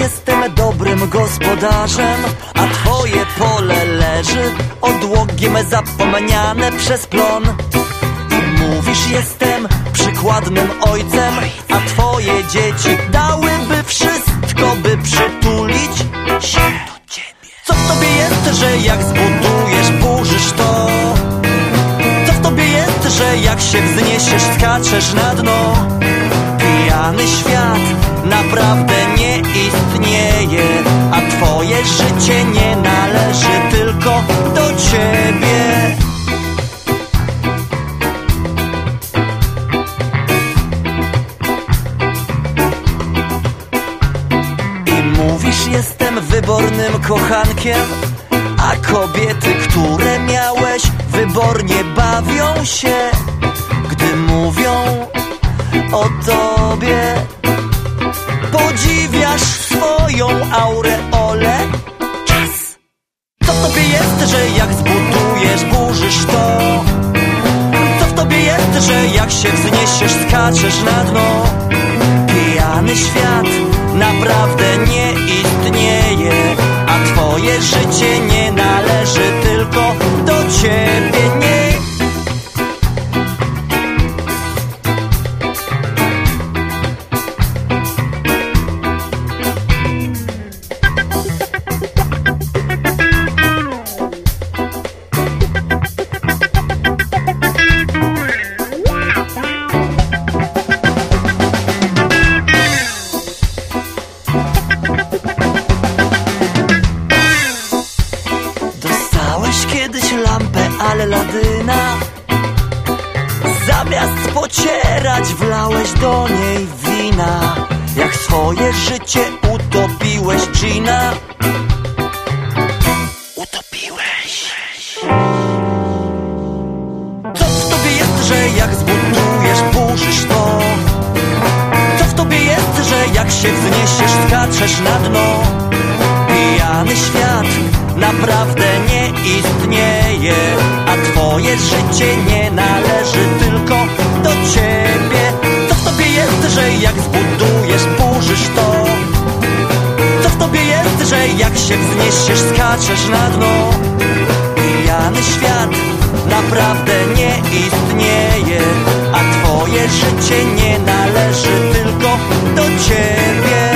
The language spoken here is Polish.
jestem gospodarzem, a twoje pole leży odłogiem zapomniane przez plon. I mówisz, jestem przykładnym ojcem, a twoje dzieci dałyby wszystko, by przytulić się do ciebie. Co w tobie jest, że jak zbudujesz, burzysz to? Co w tobie jest, że jak się wzniesiesz, skaczesz na dno? Pijany świat naprawdę nie istnieje, a twoje życie nie należy tylko do ciebie. I mówisz, jestem wybornym kochankiem, a kobiety, które miałeś, wybornie bawią się, tobie. Podziwiasz swoją aureolę. Czas! Co w tobie jest, że jak zbudujesz, burzysz to? Co w tobie jest, że jak się wzniesiesz, skaczesz na dno? Pijany świat naprawdę nie pocierać wlałeś do niej wina Jak swoje życie utopiłeś Gina Utopiłeś Co w tobie jest, że jak zbudujesz, burzysz to? Co w tobie jest, że jak się wzniesiesz, skaczesz na dno? Pijany świat naprawdę nie istnieje, a twoje życie nie należy tylko tobie jest, że jak się wzniesiesz, skaczesz na dno? Pijany świat naprawdę nie istnieje, a twoje życie nie należy tylko do ciebie.